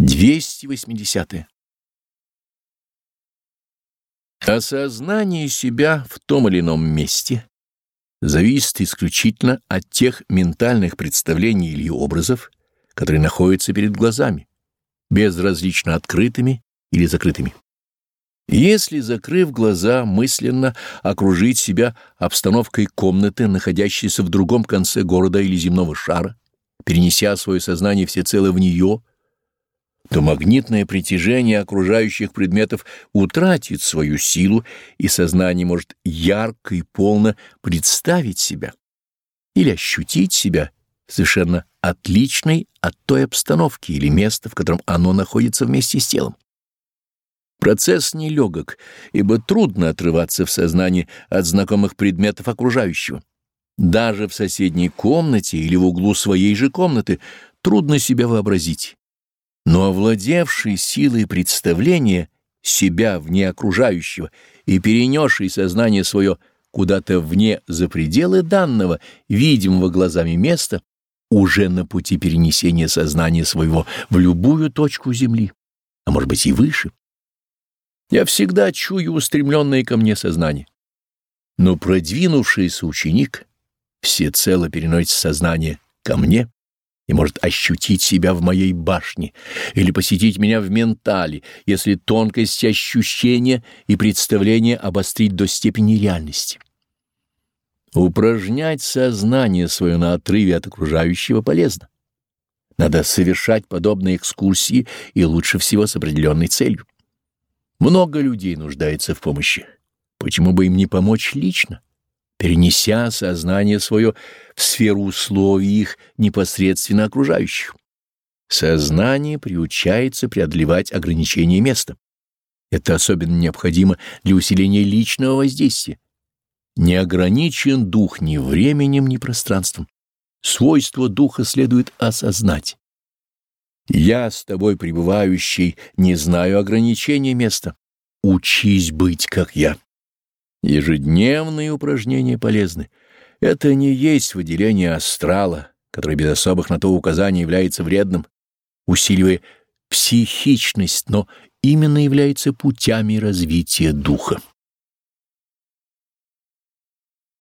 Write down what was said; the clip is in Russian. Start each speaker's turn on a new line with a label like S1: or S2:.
S1: 280. -е. Осознание себя в том или ином месте зависит исключительно от тех ментальных представлений или образов, которые находятся перед глазами, безразлично открытыми или закрытыми. Если, закрыв глаза, мысленно окружить себя обстановкой комнаты, находящейся в другом конце города или земного шара, перенеся свое сознание всецело в нее, то магнитное притяжение окружающих предметов утратит свою силу, и сознание может ярко и полно представить себя или ощутить себя совершенно отличной от той обстановки или места, в котором оно находится вместе с телом. Процесс нелегок, ибо трудно отрываться в сознании от знакомых предметов окружающего. Даже в соседней комнате или в углу своей же комнаты трудно себя вообразить но овладевший силой представления себя вне окружающего и перенесший сознание свое куда-то вне за пределы данного, видимого глазами места, уже на пути перенесения сознания своего в любую точку Земли, а может быть и выше. Я всегда чую устремленное ко мне сознание. Но продвинувшийся ученик всецело переносит сознание ко мне, и может ощутить себя в моей башне или посетить меня в ментале, если тонкость ощущения и представления обострить до степени реальности. Упражнять сознание свое на отрыве от окружающего полезно. Надо совершать подобные экскурсии и лучше всего с определенной целью. Много людей нуждается в помощи. Почему бы им не помочь лично? Перенеся сознание свое в сферу условий их непосредственно окружающих. Сознание приучается преодолевать ограничения места. Это особенно необходимо для усиления личного воздействия. Не ограничен дух ни временем, ни пространством. Свойство духа следует осознать. Я, с тобой пребывающий, не знаю ограничения места. Учись быть, как я. Ежедневные упражнения полезны. Это не есть выделение астрала, которое без особых на то указаний является вредным, усиливая психичность, но именно является путями развития духа.